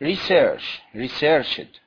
research researched